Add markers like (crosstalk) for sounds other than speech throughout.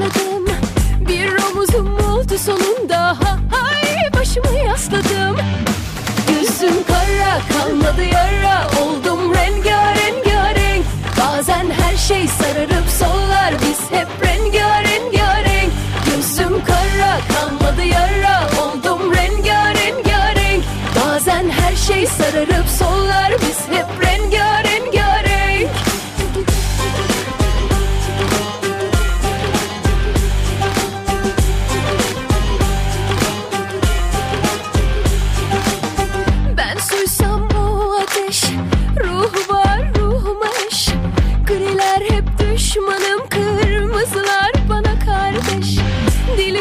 Başladım. Bir omuzum oldu sonunda. Ha, Hay başımı yasladım. Gözüm kara kalmadı yara. Oldum rengarenk Bazen her şey sararıp sollar. Biz hep rengarenk Gözüm kara kalmadı yara. Oldum rengarenk Bazen her şey sararıp sollar. Biz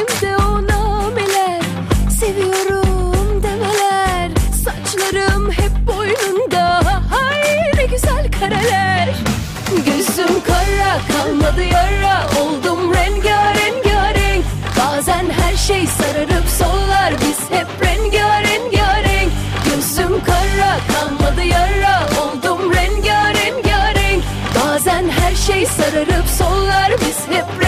Dilimde o nameler Seviyorum demeler. Saçlarım hep boynunda ne güzel kareler. Gözüm kara kalmadı yara Oldum rengarenk Bazen her Bazen her şey sararıp sollar Biz hep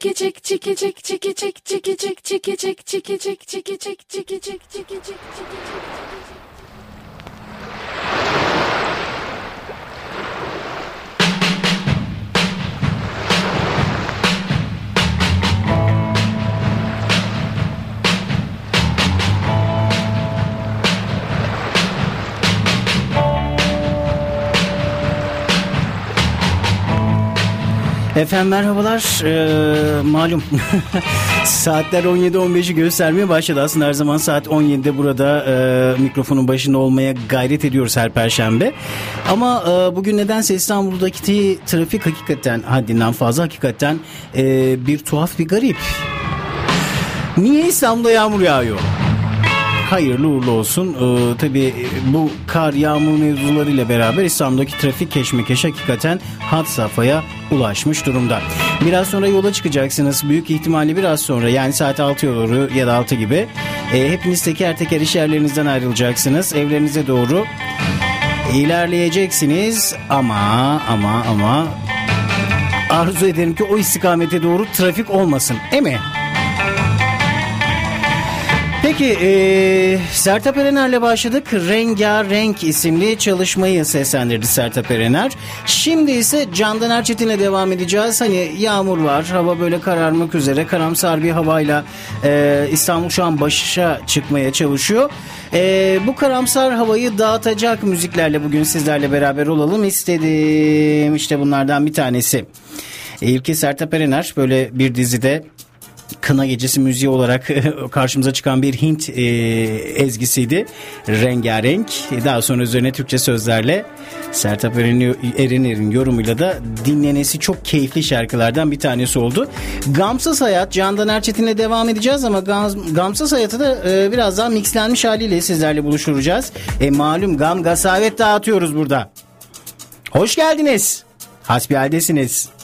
Çik çiki çik çiki çik çiki çik çiki çik çiki çik Efendim merhabalar. Ee, malum (laughs) saatler 17-15'i göstermeye başladı. Aslında her zaman saat 17'de burada e, mikrofonun başında olmaya gayret ediyoruz her perşembe. Ama e, bugün nedense İstanbul'daki trafik hakikaten haddinden fazla hakikaten e, bir tuhaf bir garip. Niye İstanbul'da yağmur yağıyor? Hayırlı uğurlu olsun. Ee, tabii bu kar yağmur mevzularıyla beraber İstanbul'daki trafik keşmekeş hakikaten had safhaya ulaşmış durumda. Biraz sonra yola çıkacaksınız. Büyük ihtimalle biraz sonra yani saat 6 doğru ya da 6 gibi. E, hepiniz teker teker iş yerlerinizden ayrılacaksınız. Evlerinize doğru ilerleyeceksiniz ama ama ama arzu ederim ki o istikamete doğru trafik olmasın. Emi? Peki e, Sertap Erener'le başladık. Rengarenk isimli çalışmayı seslendirdi Sertap Erener. Şimdi ise Candan Erçetin'le devam edeceğiz. Hani yağmur var, hava böyle kararmak üzere. Karamsar bir havayla e, İstanbul şu an başa çıkmaya çalışıyor. E, bu karamsar havayı dağıtacak müziklerle bugün sizlerle beraber olalım istedim. İşte bunlardan bir tanesi. İlki Sertap Erener böyle bir dizide Kına Gecesi müziği olarak (laughs) karşımıza çıkan bir Hint e, ezgisiydi. Rengarenk. Daha sonra üzerine Türkçe sözlerle Sertab Erener'in yorumuyla da dinlenesi çok keyifli şarkılardan bir tanesi oldu. Gamsız Hayat Candan Erçetin'le devam edeceğiz ama Gam, Gamsız Hayat'ı da e, biraz daha mixlenmiş haliyle sizlerle buluşturacağız. E, malum gam gasavet dağıtıyoruz burada. Hoş geldiniz. Hasbihaldesiniz.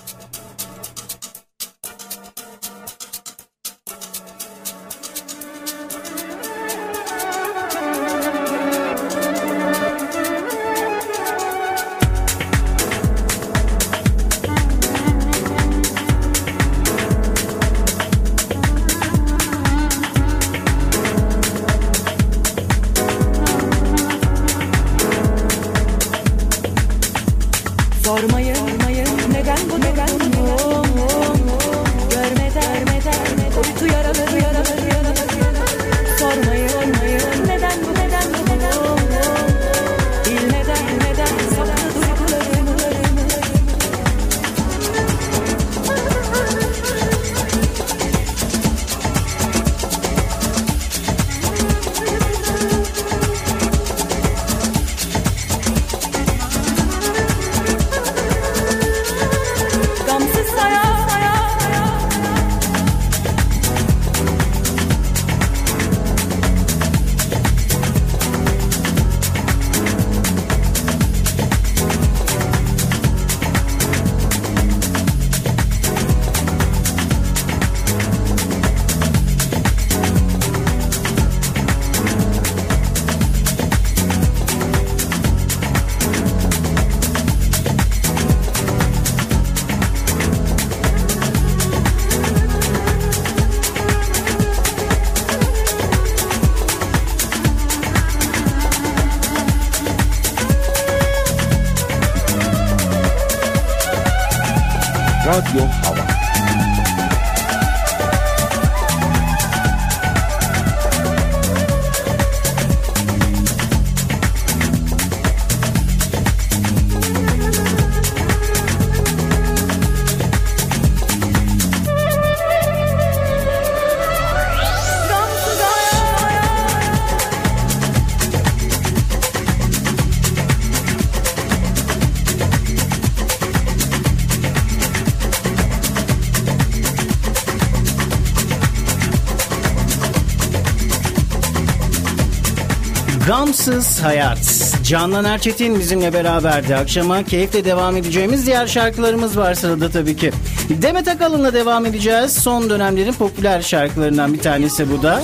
Gamsız Hayat. Candan Erçetin bizimle beraberdi. Akşama keyifle devam edeceğimiz diğer şarkılarımız var sırada tabii ki. Demet Akalın'la devam edeceğiz. Son dönemlerin popüler şarkılarından bir tanesi bu da.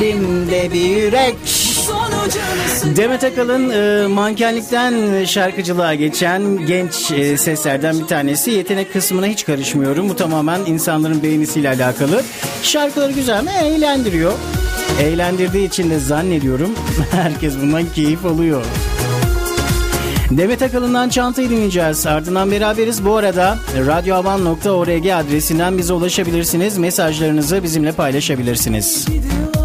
Bimde bir yürek. Demet Akalın e, mankenlikten şarkıcılığa geçen genç e, seslerden bir tanesi. Yetenek kısmına hiç karışmıyorum. Bu tamamen insanların beğenisiyle alakalı. Şarkıları güzel mi? Eğlendiriyor. Eğlendirdiği için de zannediyorum (laughs) herkes bundan keyif alıyor. Demet Akalın'dan çantayı dinleyeceğiz. Ardından beraberiz. Bu arada radyoavan.org adresinden bize ulaşabilirsiniz. Mesajlarınızı bizimle paylaşabilirsiniz. Gidiyor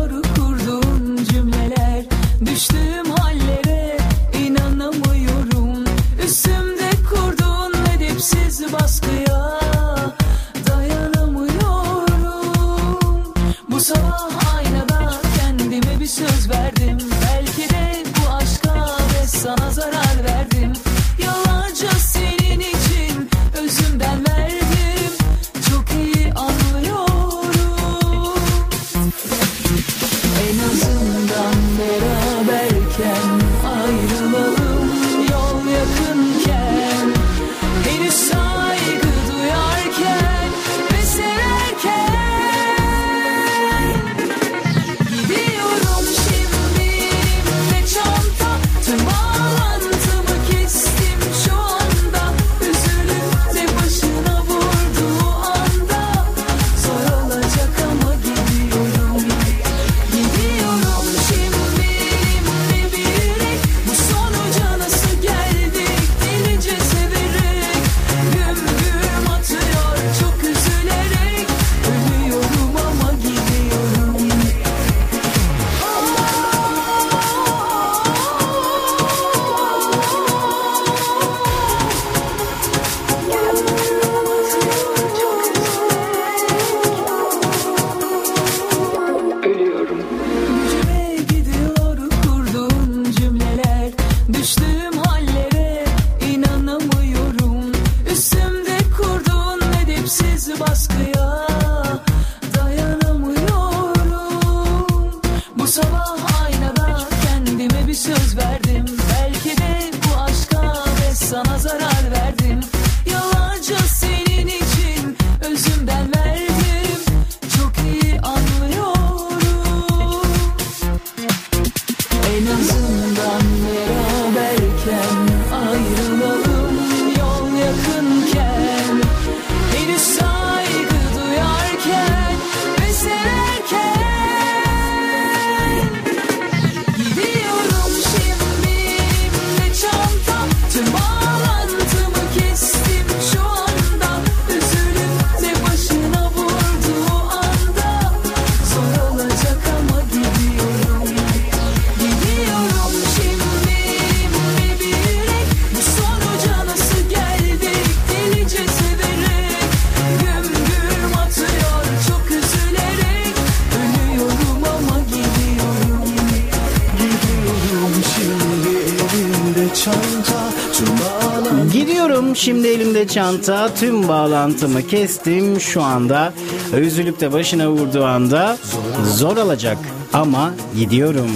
Gidiyorum şimdi elimde çanta tüm bağlantımı kestim şu anda üzülüp de başına vurduğu anda zor olacak ama gidiyorum.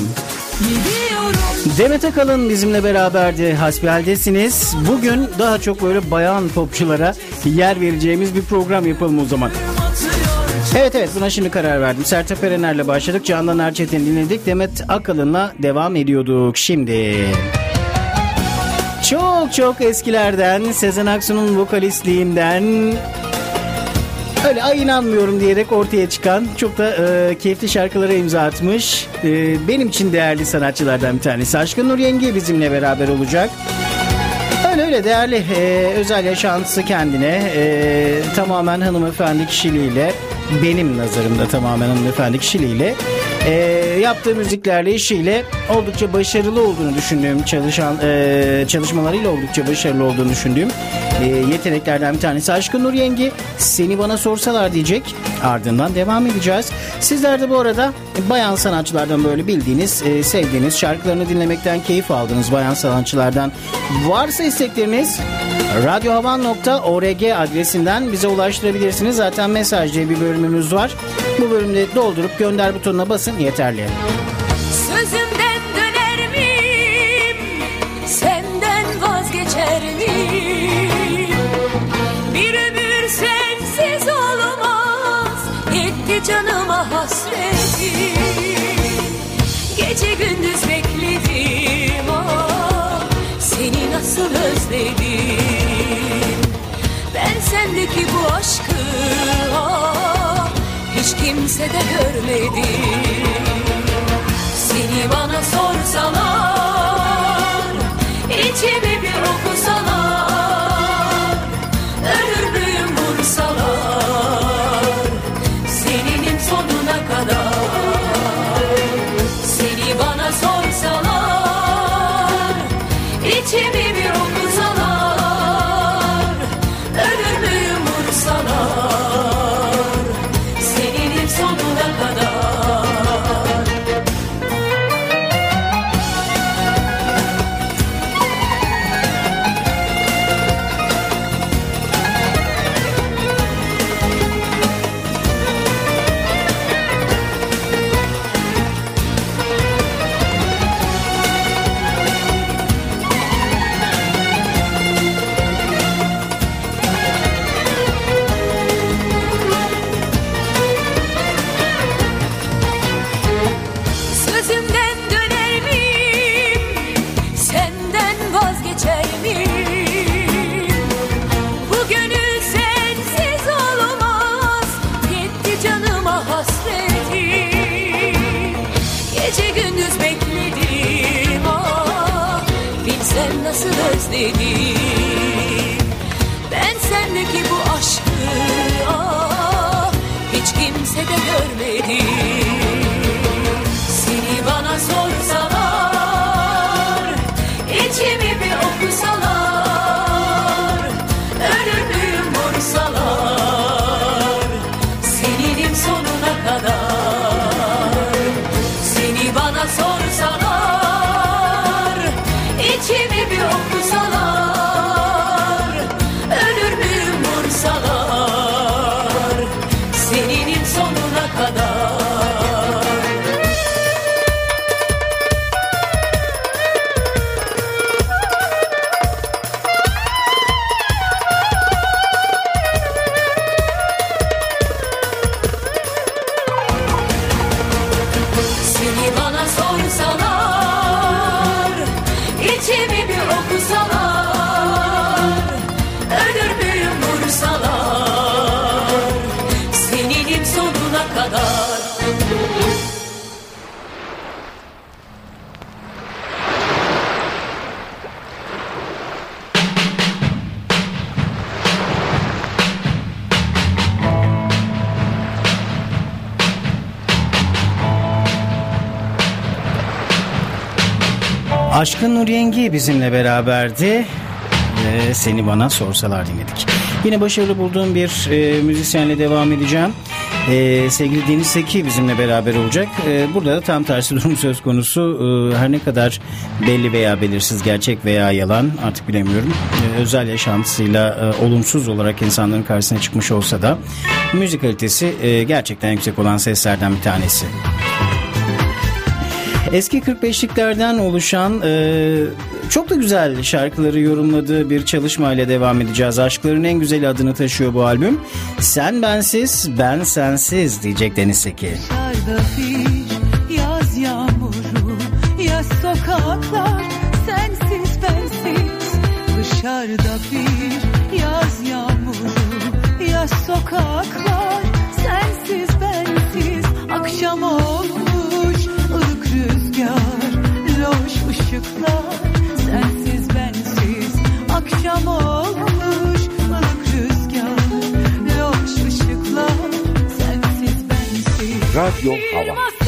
Gidiyorum Demet Akalın bizimle beraberdi. Hasbihaldesiniz. Bugün daha çok böyle bayan popçulara yer vereceğimiz bir program yapalım o zaman. Evet evet buna şimdi karar verdim. Sertab Erener'le başladık. Candan Erçetin dinledik. Demet Akalın'la devam ediyorduk. Şimdi... Çok çok eskilerden Sezen Aksu'nun vokalistliğinden öyle ay inanmıyorum diyerek ortaya çıkan çok da e, keyifli şarkılara imza atmış. E, benim için değerli sanatçılardan bir tanesi. Aşkın Nur Yenge bizimle beraber olacak. Öyle Şöyle değerli e, özel yaşantısı kendine e, tamamen hanımefendi kişiliğiyle benim nazarımda tamamen hanımefendi kişiliğiyle e, yaptığı müziklerle işiyle oldukça başarılı olduğunu düşündüğüm çalışan e, çalışmalarıyla oldukça başarılı olduğunu düşündüğüm e, yeteneklerden bir tanesi Aşkın Nur Yengi seni bana sorsalar diyecek ardından devam edeceğiz. Sizler de bu arada bayan sanatçılardan böyle bildiğiniz e, sevdiğiniz şarkılarını dinlemekten keyif aldığınız bayan sanatçılardan varsa istekleriniz radyohavan.org adresinden bize ulaştırabilirsiniz. Zaten mesaj diye bir bölümümüz var. Bölümde doldurup gönder butonuna basın yeterli. Hiç kimsede görmedim Seni bana sorsalar içimi bir मेरी Aşkın Nur Yengi bizimle beraberdi. Ve seni bana sorsalar dinledik. Yine başarılı bulduğum bir e, müzisyenle devam edeceğim. E, sevgili Deniz Seki bizimle beraber olacak. E, burada da tam tersi (laughs) durum söz konusu. E, her ne kadar belli veya belirsiz, gerçek veya yalan artık bilemiyorum. E, özel yaşantısıyla e, olumsuz olarak insanların karşısına çıkmış olsa da müzik kalitesi e, gerçekten yüksek olan seslerden bir tanesi. Eski 45'liklerden oluşan e, çok da güzel şarkıları yorumladığı bir çalışmayla devam edeceğiz. Aşkların en güzeli adını taşıyor bu albüm. Sen bensiz, ben sensiz diyecek Deniz Seki. Dışarıda bir yaz yağmuru Yaz sokaklar sensiz bensiz Dışarıda bir yaz yağmuru Yaz sokaklar ışıklar sensiz Radyo Hava.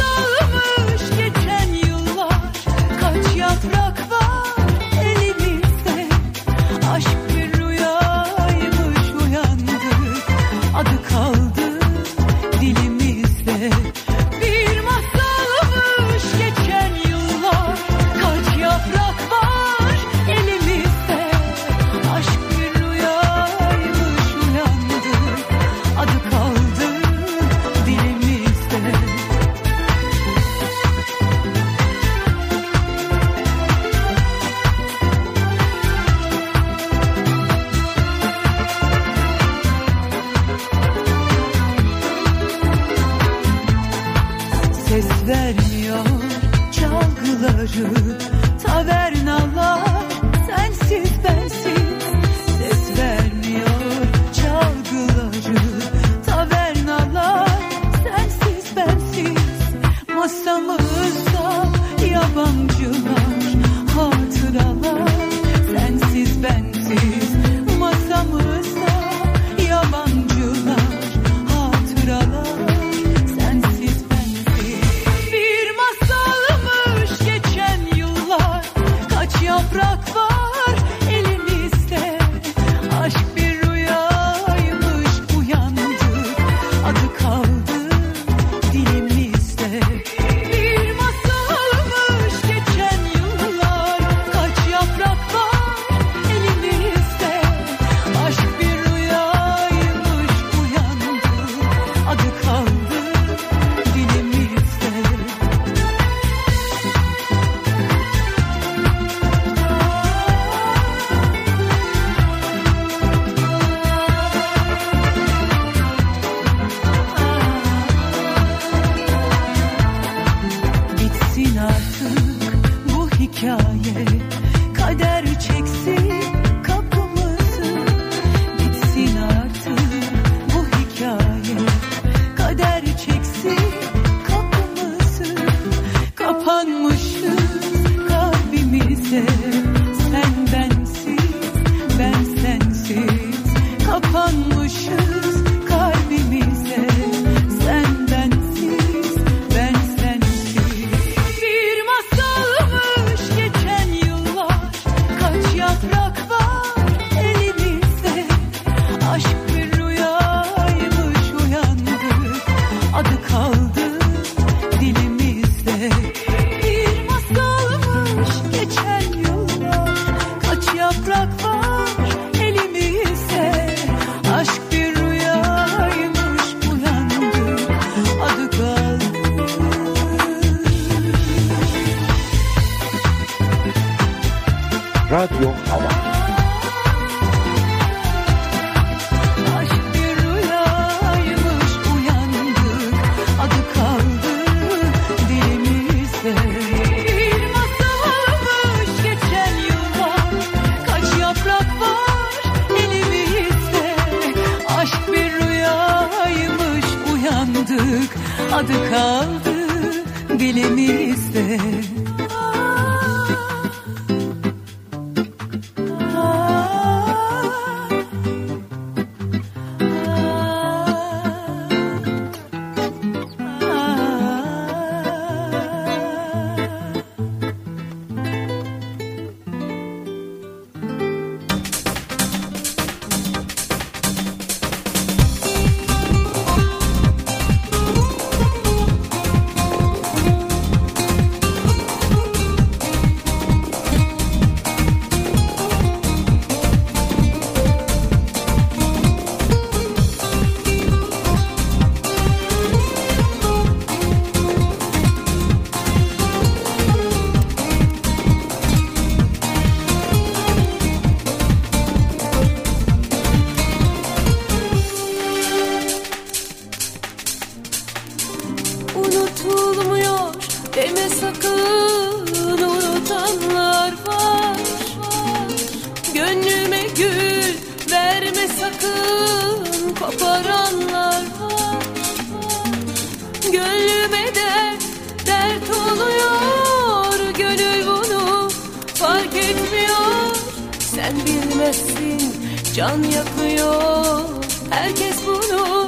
Bilmezsin can yakıyor. Herkes bunu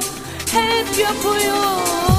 hep yapıyor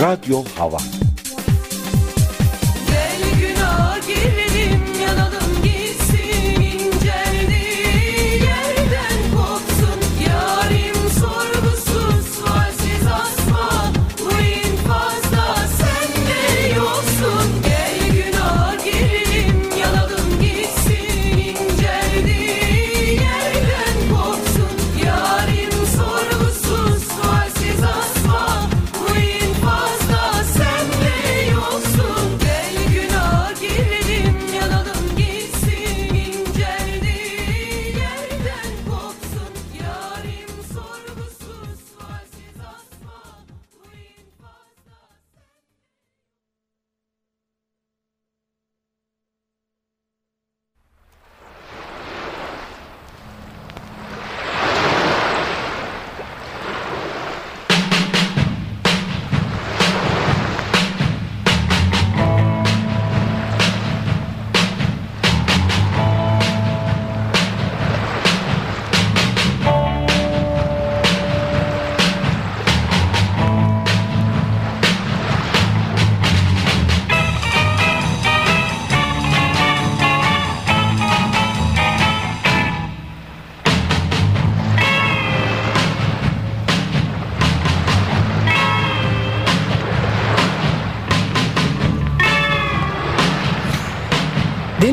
Radyo Hava.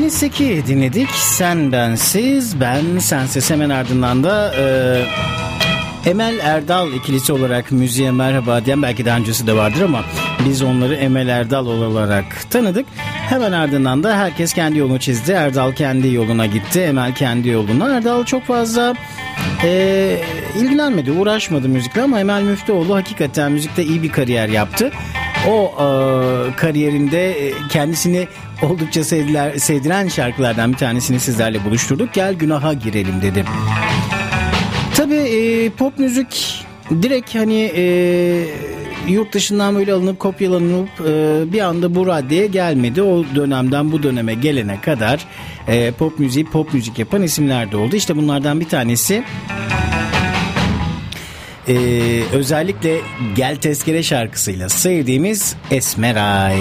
Seni Seki dinledik. Sen bensiz, ben sensiz. Hemen ardından da e, Emel Erdal ikilisi olarak müziğe merhaba diyen belki daha öncesi de vardır ama biz onları Emel Erdal olarak tanıdık. Hemen ardından da herkes kendi yolunu çizdi. Erdal kendi yoluna gitti. Emel kendi yoluna. Erdal çok fazla e, ilgilenmedi, uğraşmadı müzikle ama Emel Müftüoğlu hakikaten müzikte iyi bir kariyer yaptı o e, kariyerinde e, kendisini oldukça sevdiler, sevdiren şarkılardan bir tanesini sizlerle buluşturduk. Gel günaha girelim dedim. Tabii e, pop müzik direkt hani e, yurt dışından böyle alınıp kopyalanıp e, bir anda bu raddeye gelmedi. O dönemden bu döneme gelene kadar e, pop müziği pop müzik yapan isimler de oldu. İşte bunlardan bir tanesi e, özellikle Gel Tezkere şarkısıyla sevdiğimiz Esmeray.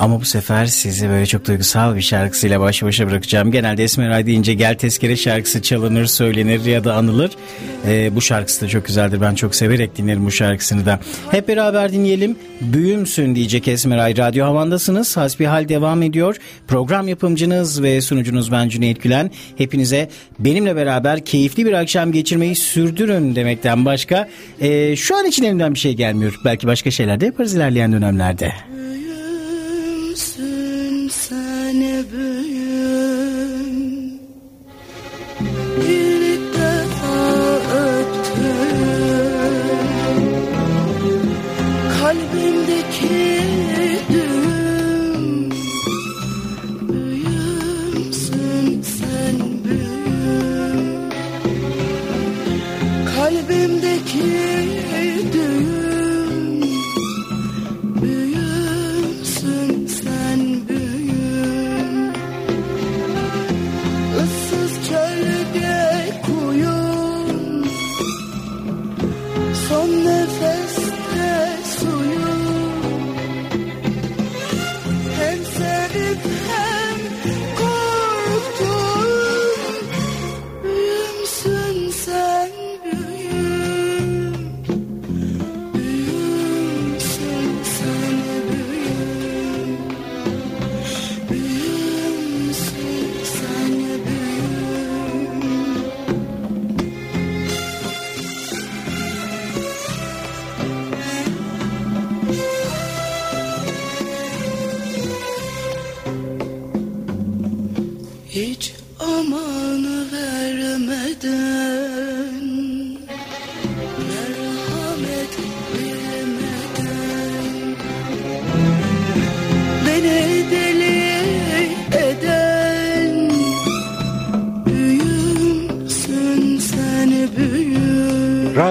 Ama bu sefer sizi böyle çok duygusal bir şarkısıyla baş başa bırakacağım. Genelde Esmeray deyince Gel Tezkere şarkısı çalınır, söylenir ya da anılır. Ee, bu şarkısı da çok güzeldir. Ben çok severek dinlerim bu şarkısını da. Hep beraber dinleyelim. Büyümsün diyecek Esmeray. Radyo Havan'dasınız. Hasbihal devam ediyor. Program yapımcınız ve sunucunuz ben Cüneyt Gülen. Hepinize benimle beraber keyifli bir akşam geçirmeyi sürdürün demekten başka e, şu an için elimden bir şey gelmiyor. Belki başka şeyler de yaparız ilerleyen dönemlerde. Büyümsün sen büyüm İlk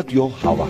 büyüm Radyo Hava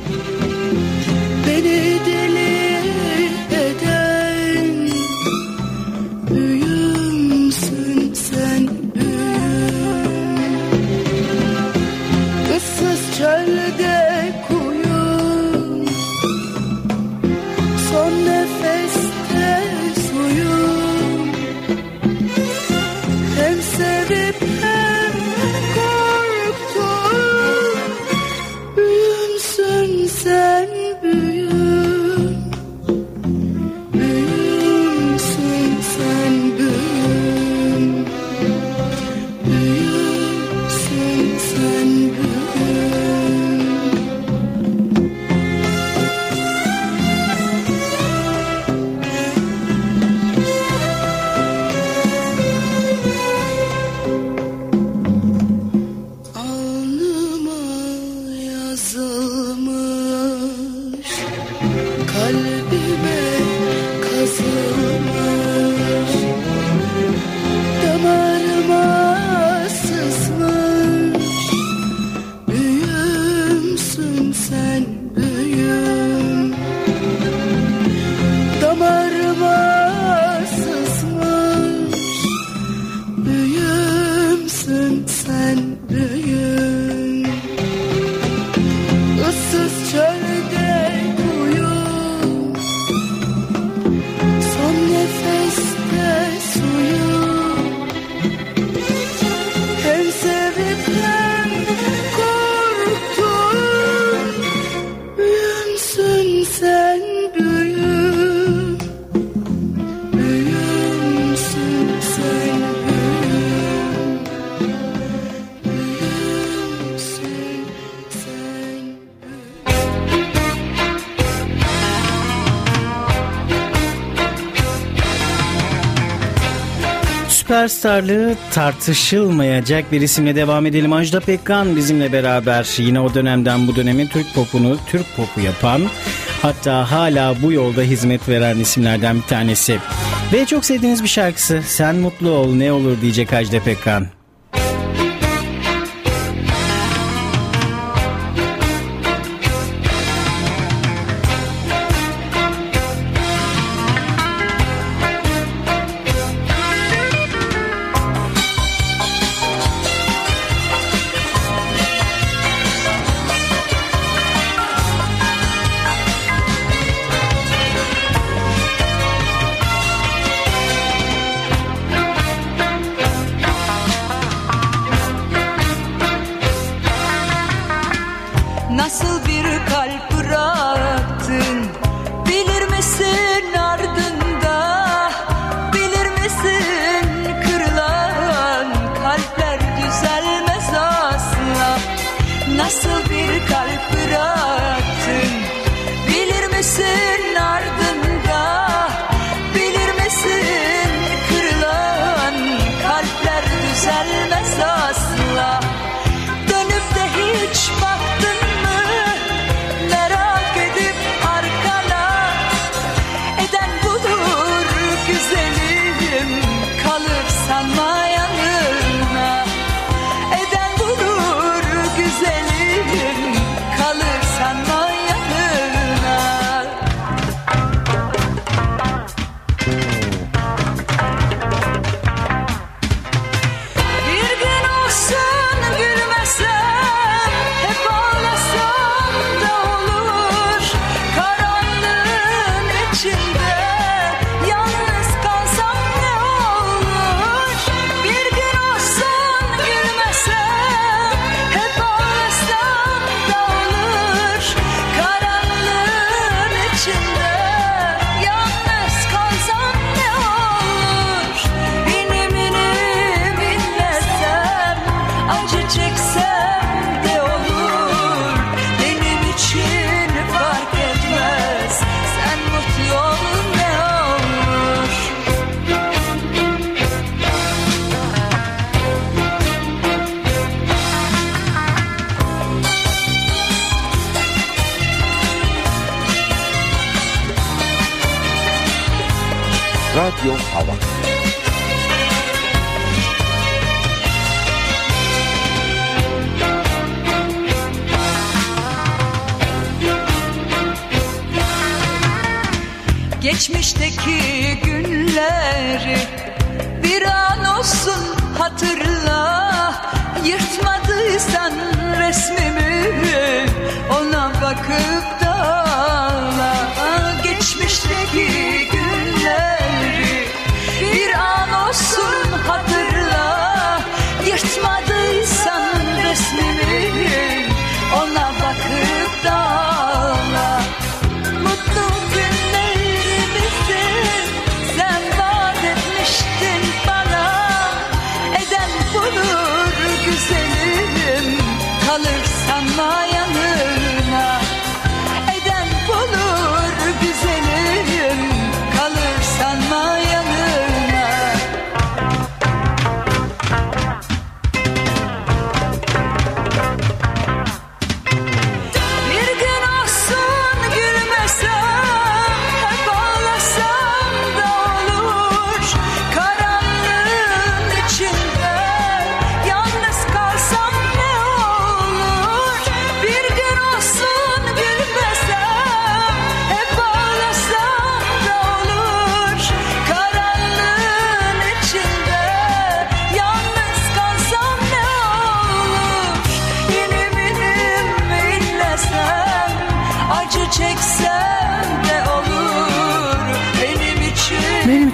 Süperstarlığı tartışılmayacak bir isimle devam edelim. Ajda Pekkan bizimle beraber yine o dönemden bu dönemin Türk popunu Türk popu yapan hatta hala bu yolda hizmet veren isimlerden bir tanesi. Ve çok sevdiğiniz bir şarkısı Sen Mutlu Ol Ne Olur diyecek Ajda Pekkan. Nasıl bir kalp bıraktın?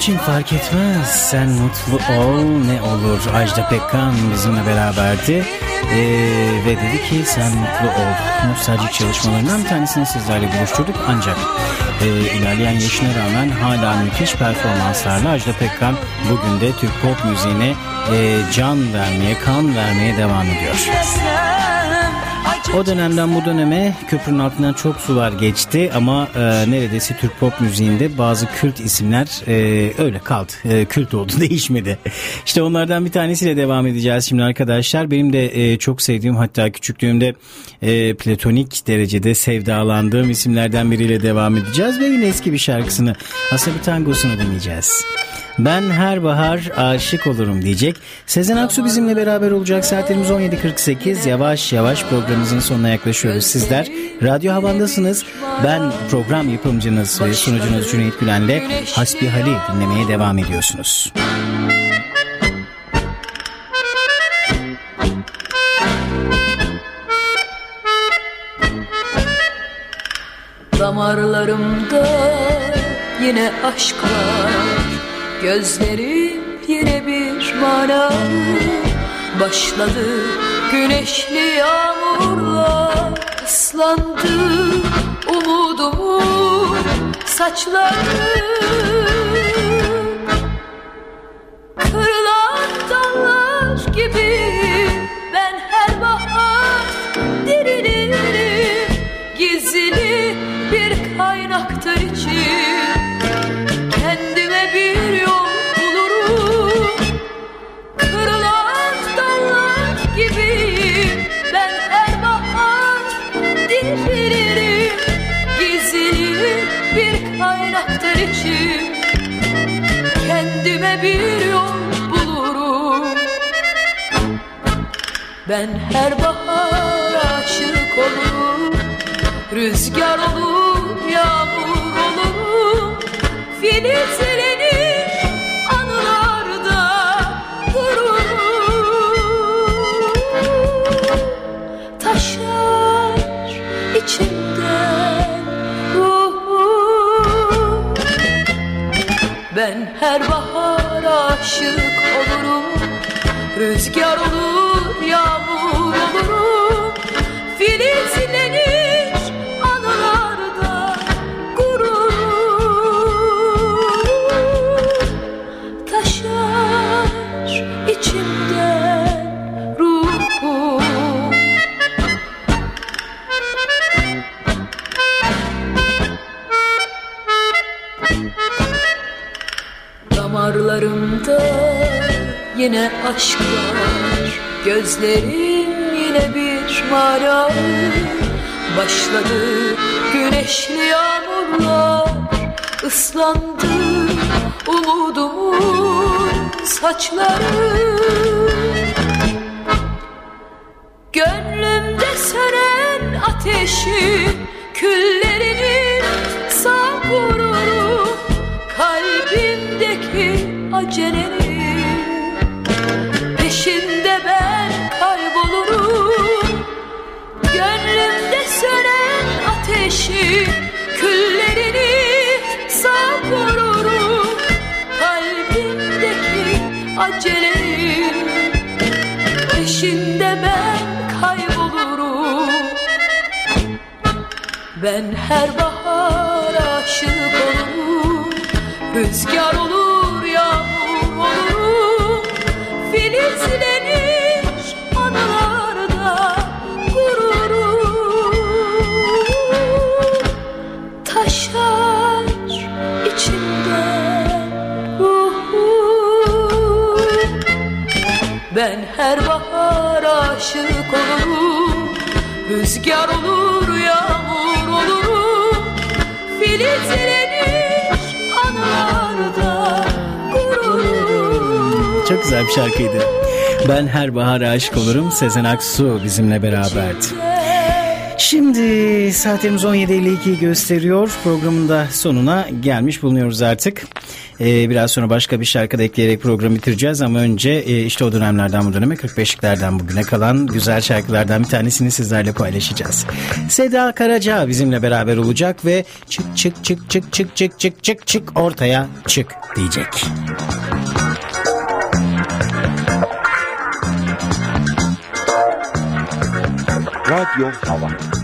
İçin fark etmez. Sen mutlu ol ne olur. Ajda Pekkan bizimle beraberdi. Ee, ve dedi ki sen mutlu ol. Nostaljik çalışmalarından bir tanesini sizlerle buluşturduk. Ancak e, ilerleyen yaşına rağmen hala müthiş performanslarla Ajda Pekkan bugün de Türk pop müziğine e, can vermeye, kan vermeye devam ediyor. O dönemden bu döneme köprünün altından çok sular geçti ama e, neredeyse Türk pop müziğinde bazı kült isimler e, öyle kaldı. E, kült oldu (laughs) değişmedi. İşte onlardan bir tanesiyle devam edeceğiz şimdi arkadaşlar. Benim de e, çok sevdiğim hatta küçüklüğümde e, platonik derecede sevdalandığım isimlerden biriyle devam edeceğiz. Ve yine eski bir şarkısını aslında bir tangosunu dinleyeceğiz. Ben her bahar aşık olurum diyecek. Sezen Aksu bizimle beraber olacak. Saatlerimiz 17.48. Yavaş yavaş programımızın sonuna yaklaşıyoruz. Sizler Radyo Havan'dasınız. Ben program yapımcınız ve sunucunuz Cüneyt Gülen'le Hasbihali dinlemeye devam ediyorsunuz. Damarlarımda yine aşk var Gözlerim yine bir manalı Başladı güneşli yağmurlar. Islandı umudumun saçları Ben her bahar aşık olurum. Rüzgar olur, yağmur olurum Filizlenir anılarda dururum Taşar içimden ruhum. Ben her bahar aşık olurum. Rüzgar olur, yine aşk var Gözlerim yine bir mağara Başladı güneşli yağmurlar. Islandı umudumun saçları. Gönlümde sönen ateşi küllerini savururum Kalbimdeki acelenin acelenin peşinde ben kaybolurum. Ben her bahar aşık olurum. Rüzgar olur, Rüzgar olur, yağmur olurum Filizlenir anılarda gururum Çok güzel bir şarkıydı. Ben her bahar aşık olurum. Sezen Aksu bizimle beraberdi. Şimdi saatimiz 17.52 gösteriyor. Programın da sonuna gelmiş bulunuyoruz artık. Ee, biraz sonra başka bir şarkı da ekleyerek programı bitireceğiz ama önce e, işte o dönemlerden bu döneme 45'liklerden bugüne kalan güzel şarkılardan bir tanesini sizlerle paylaşacağız. Seda Karaca bizimle beraber olacak ve çık çık çık çık çık çık çık çık çık ortaya çık diyecek. Radyo Hava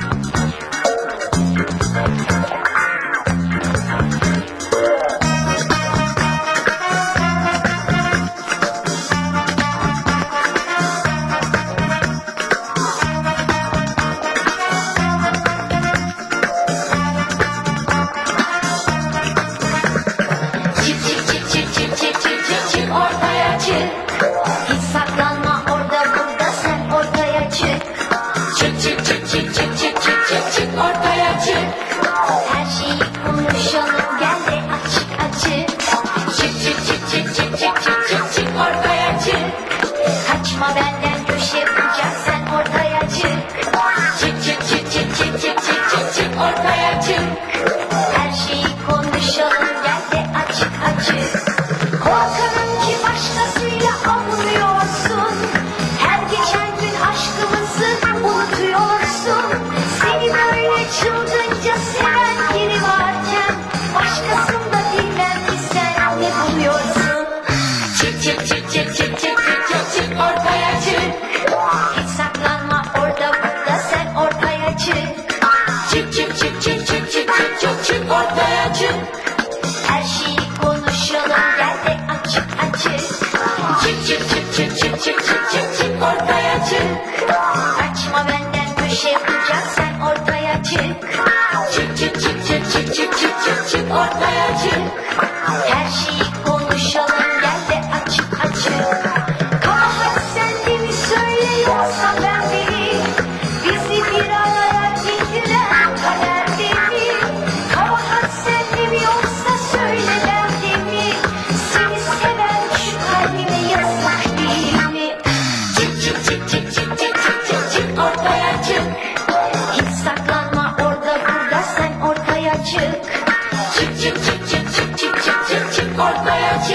chick chick chick chick chick chick chick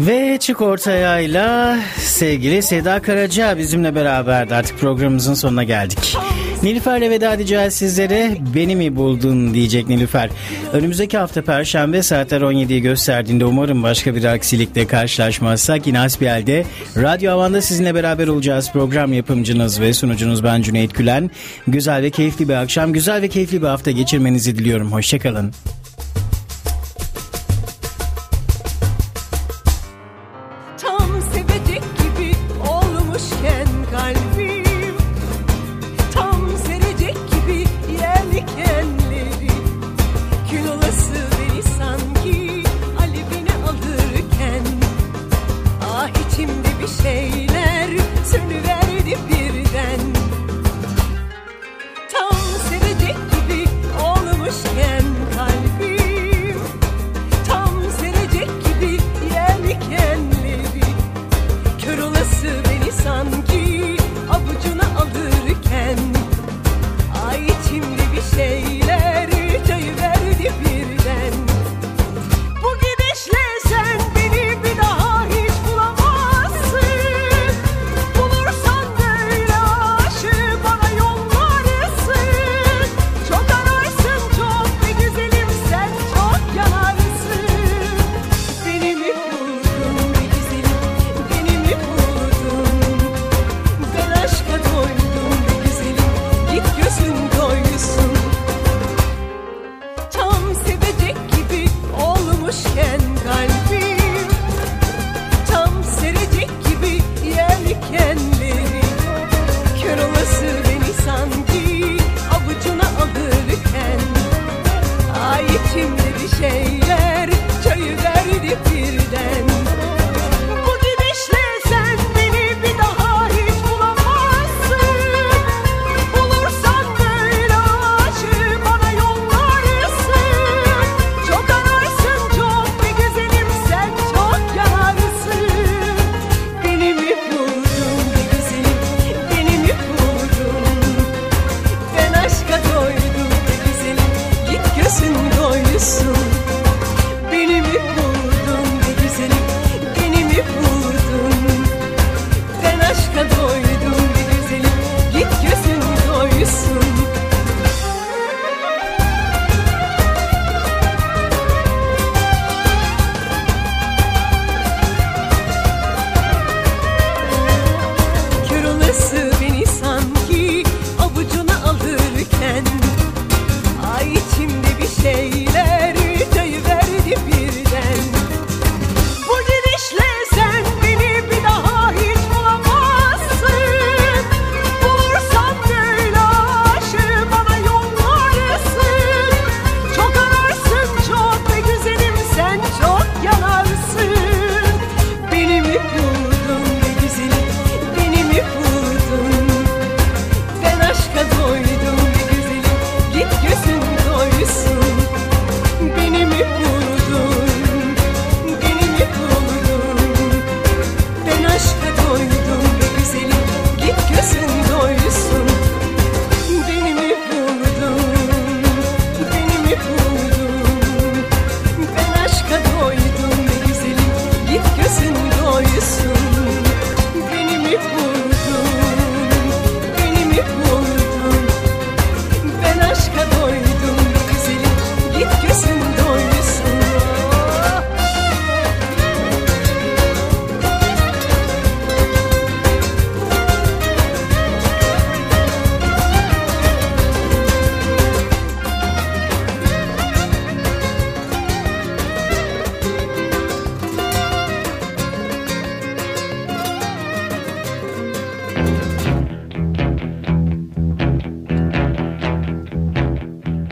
Ve Çık Ortaya sevgili Seda Karaca bizimle beraberdi. Artık programımızın sonuna geldik. Nilüfer'le veda edeceğiz sizlere. Beni mi buldun diyecek Nilüfer. Önümüzdeki hafta Perşembe saatler 17'yi gösterdiğinde umarım başka bir aksilikle karşılaşmazsak yine Asbiyel'de Radyo Havan'da sizinle beraber olacağız. Program yapımcınız ve sunucunuz ben Cüneyt Gülen. Güzel ve keyifli bir akşam, güzel ve keyifli bir hafta geçirmenizi diliyorum. Hoşçakalın.